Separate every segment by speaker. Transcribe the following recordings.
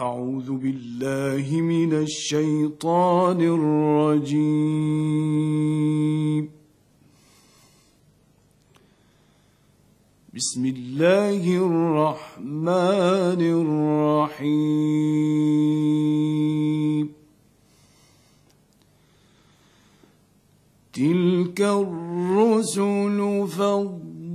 Speaker 1: أعوذ بالله من الشيطان الرجيم. بسم الله الرحمن الرحيم. تلك الرسل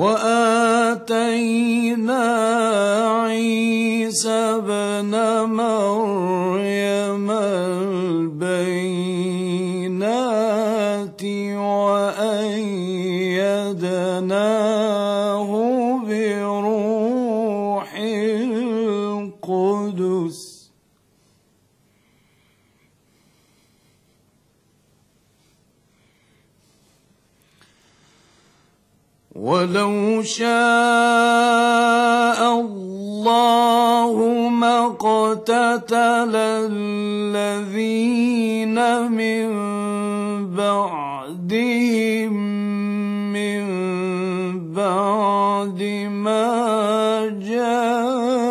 Speaker 1: وآتينا عيسى ابن مريم ولو شاء الله ما اقتتل الذين من بعدهم من بعد ما جاءتهم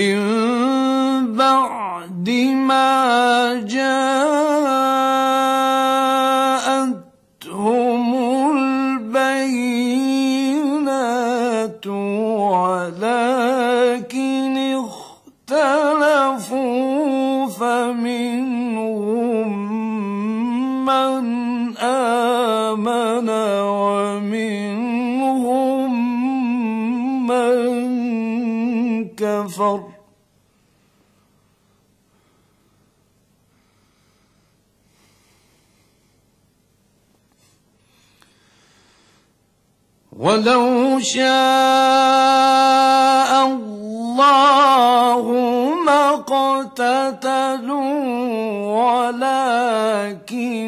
Speaker 1: من بعد ما جاءتهم ولو شاء الله ما اقتتلوا ولكن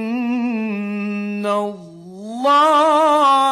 Speaker 1: الله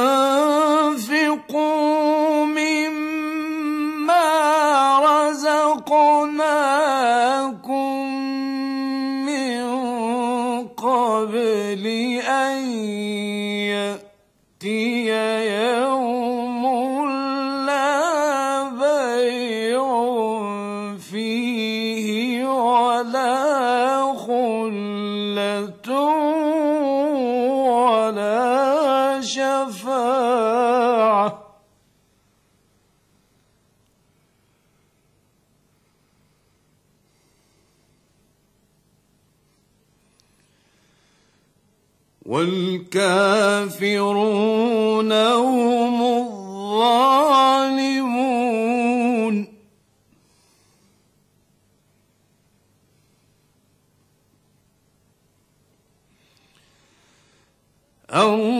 Speaker 1: والكافرون هم الظالمون. الله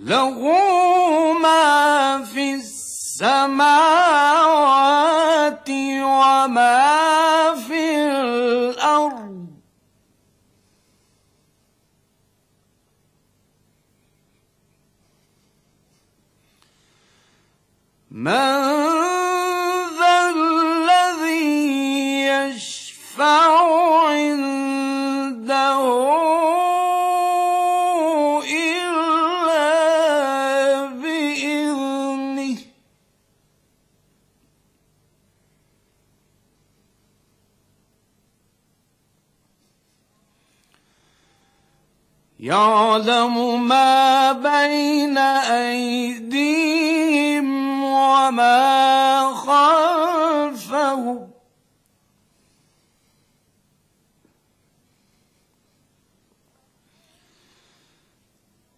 Speaker 1: له ما في السماوات وما في الأرض. من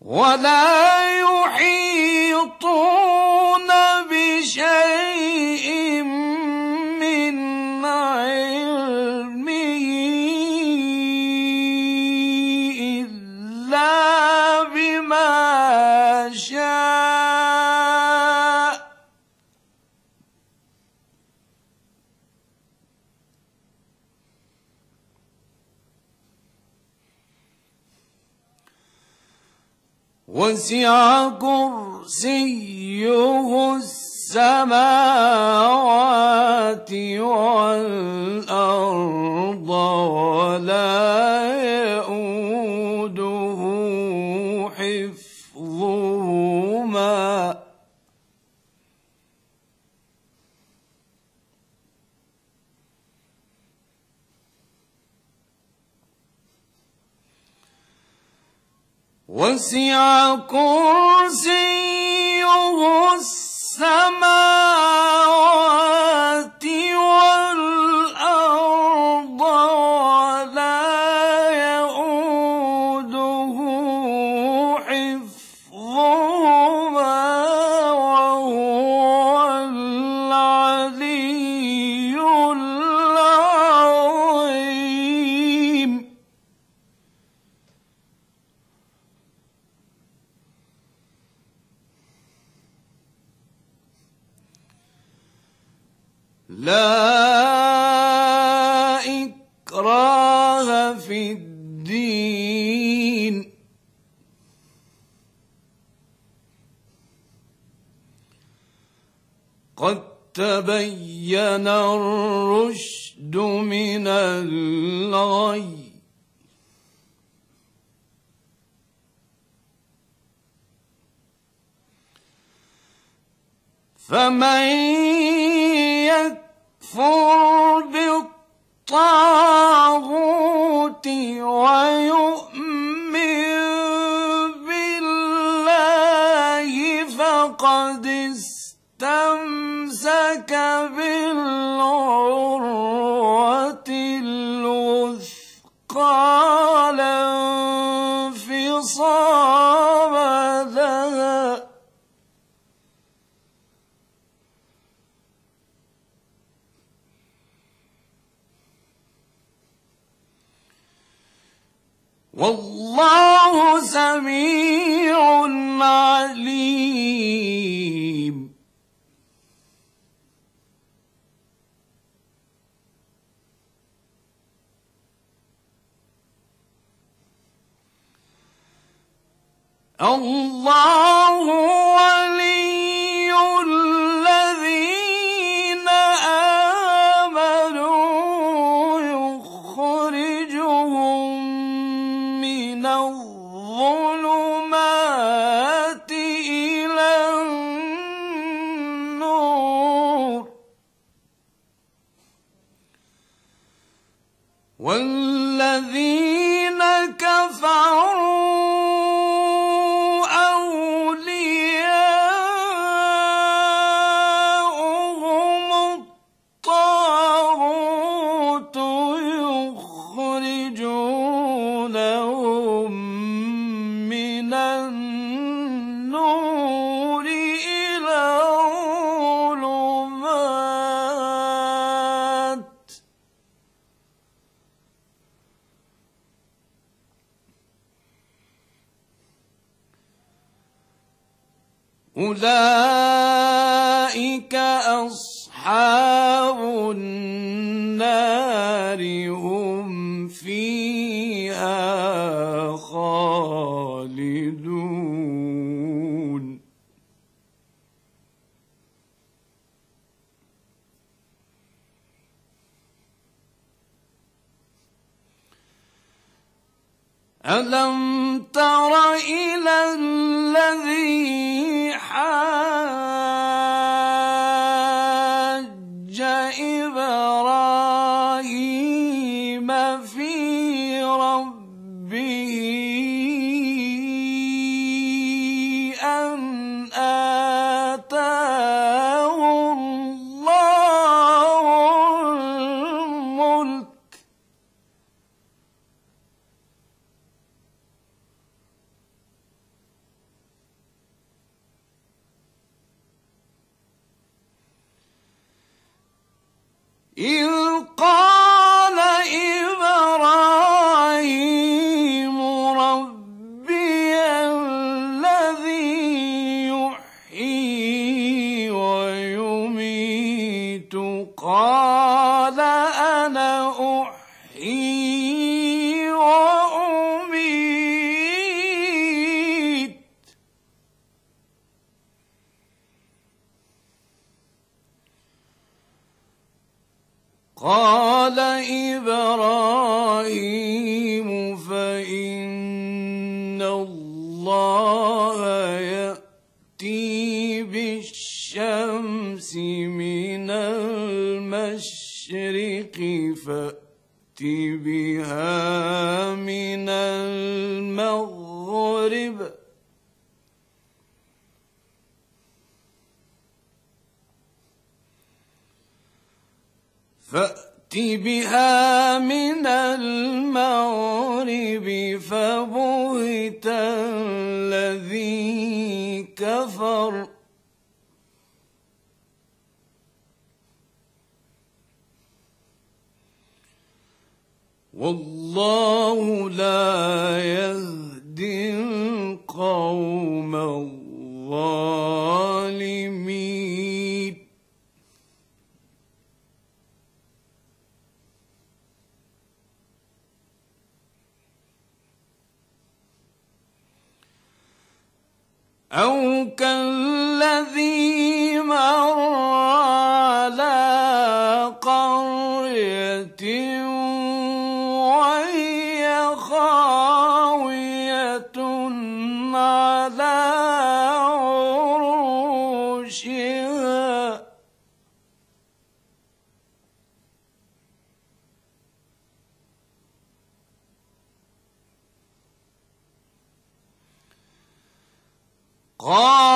Speaker 1: ولا يحيطون وسع كرسيه السماوات والأرض ولا يؤوده وسع كرسيه السماوات قد تبين الرشد من الغي. فمن يكفر بالطاغوت ويؤمن بالله فقد استمسك بالعروة الوثقى لا انفصام لها. والله سميع عليم. الله الذي والله لا يهدي قال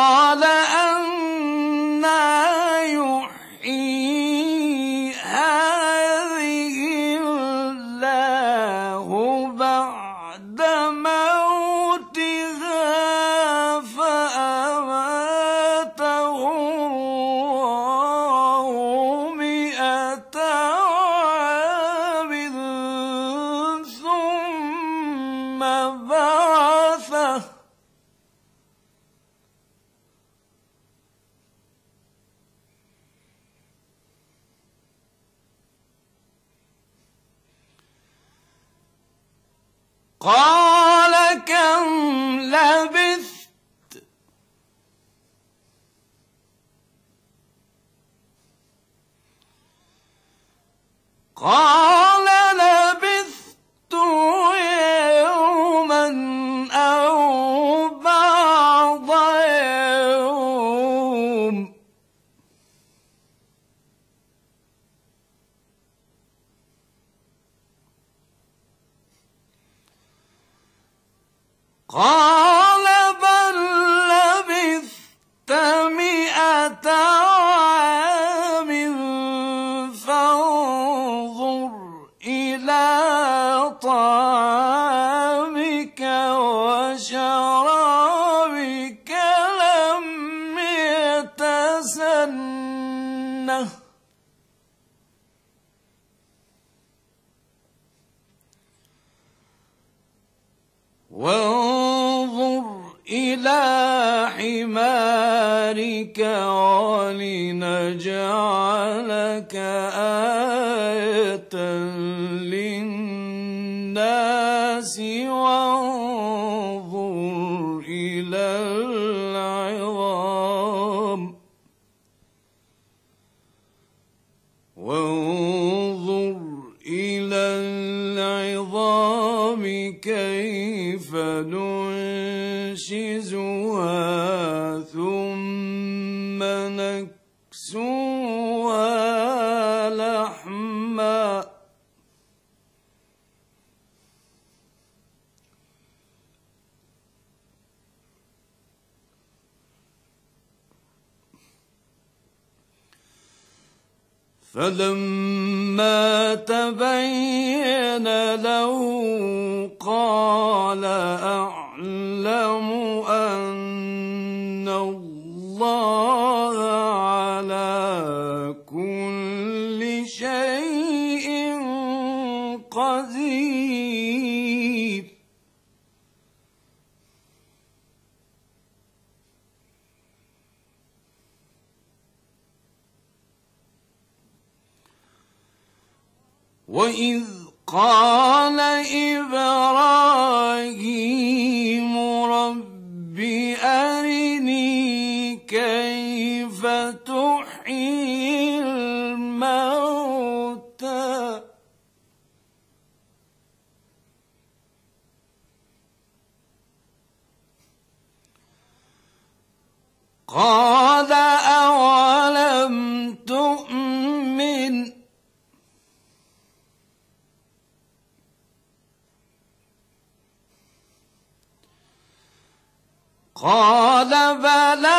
Speaker 1: ولنجعلك آية فلما تبين له قال أعلم أن الله واذ قال إبراهيم قال بلى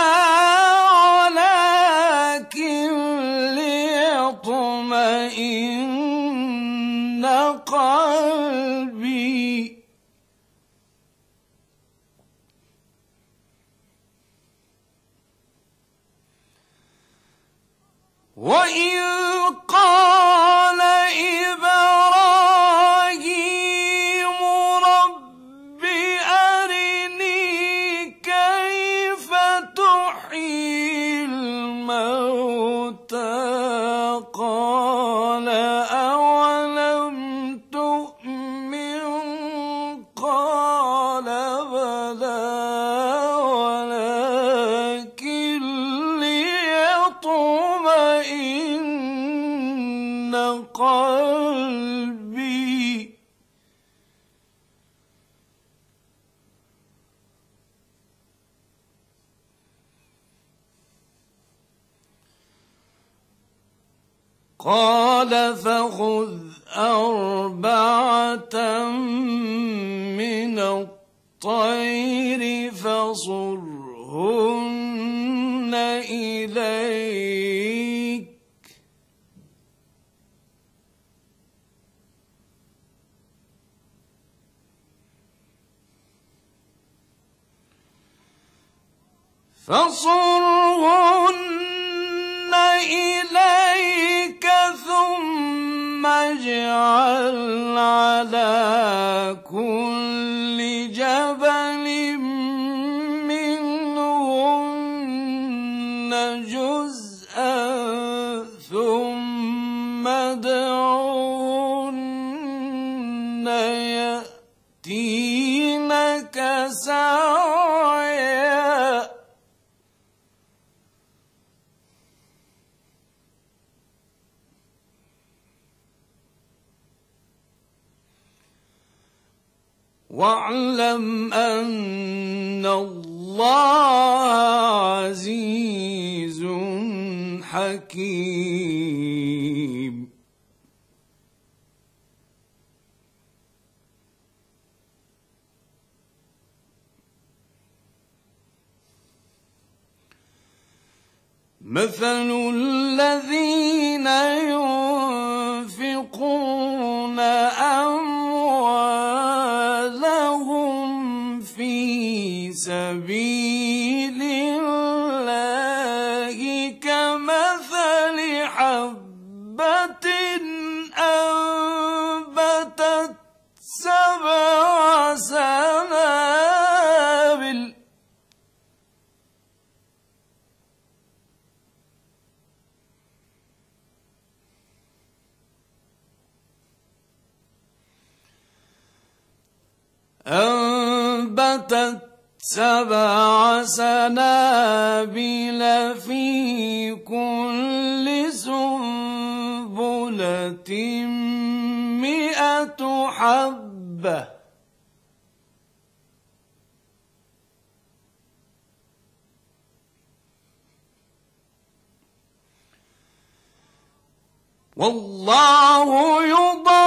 Speaker 1: قلبي. قال فخذ أربعة من الطير فصرهن إليك. فصرهن إليك ثم اجعل على كل جبل منهن جزءا ثم واعلم أن الله عزيز حكيم. مثل الذين ينفقون أموالهم في الله يضاعف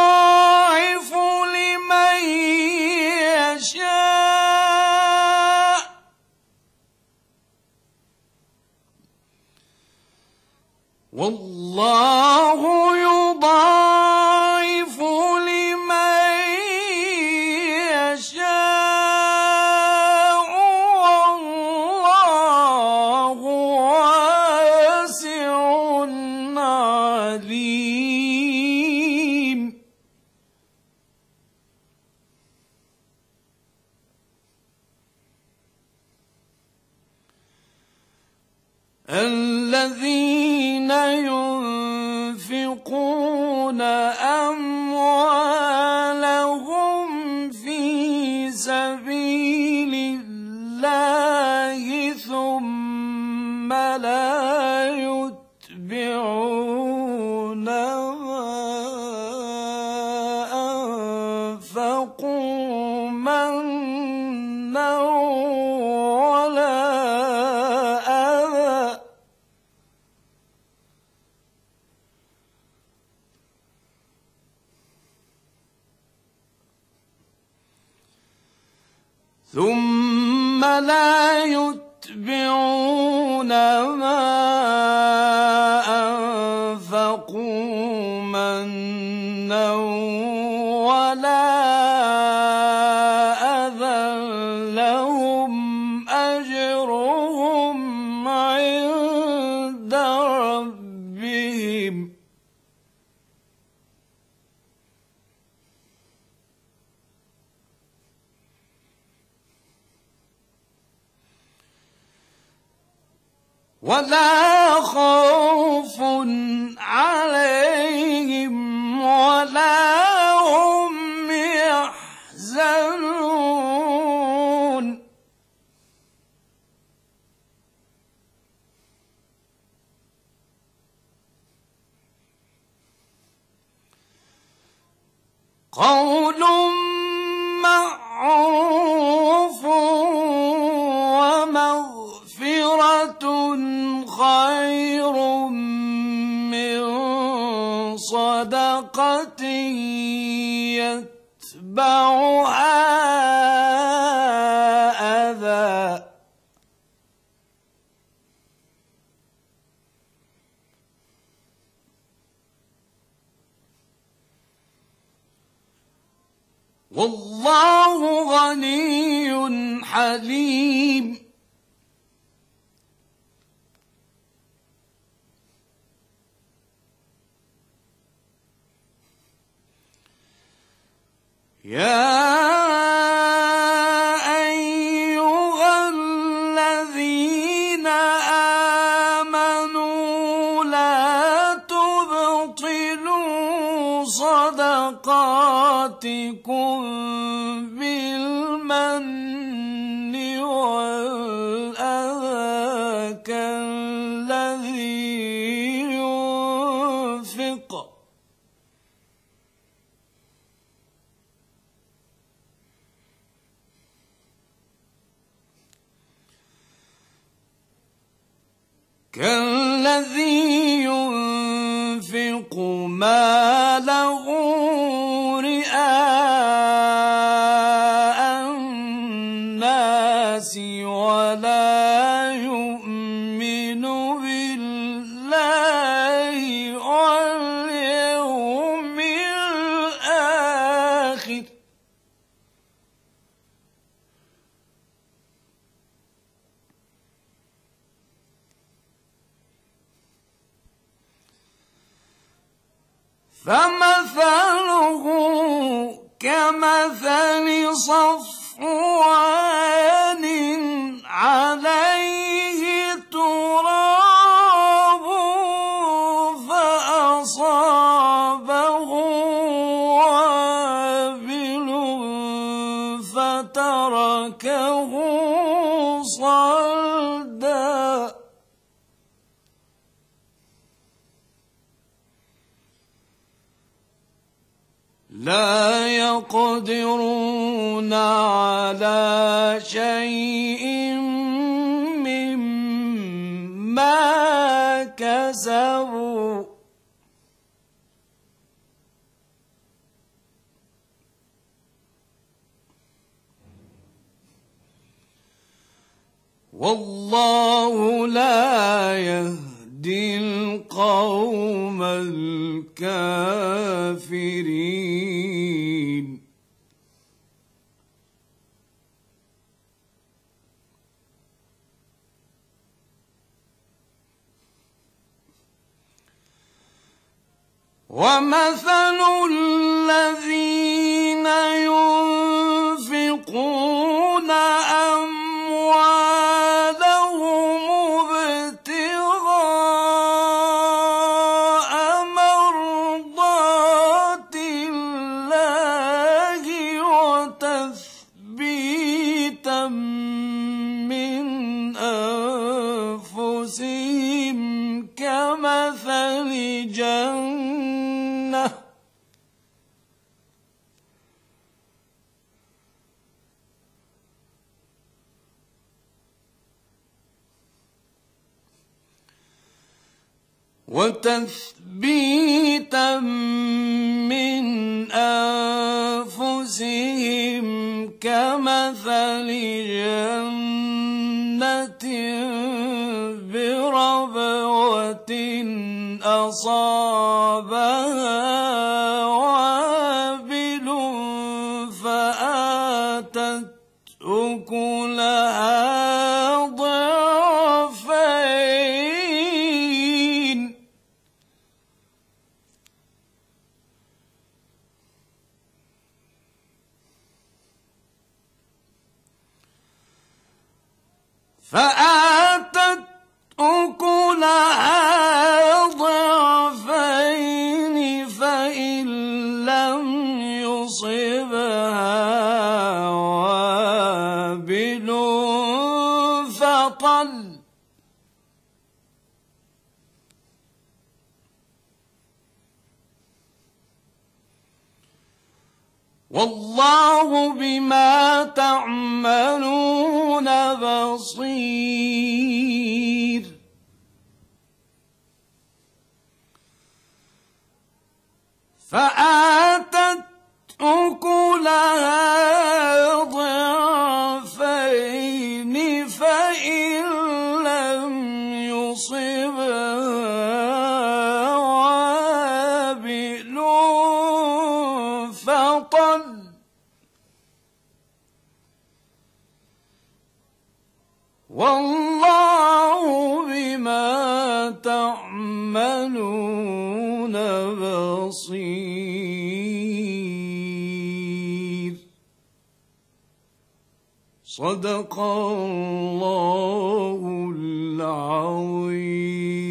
Speaker 1: لا يتبعون. ولا خوف عليهم. خير من صدقة يتبعها أذى. والله غني حليم. يا أيها الذين آمنوا لا تبطلوا صدقاتكم. الذين تركه صلدا لا يقدرون على شيء مما كسبوا والله لا يهدي القوم الكافرين. ومثل الذين وتثبيتا من أنفسهم كمثل جنة بربوة أصابها تعملون بصير. فآتت أكلها والله بما تعملون بصير. صدق الله العظيم.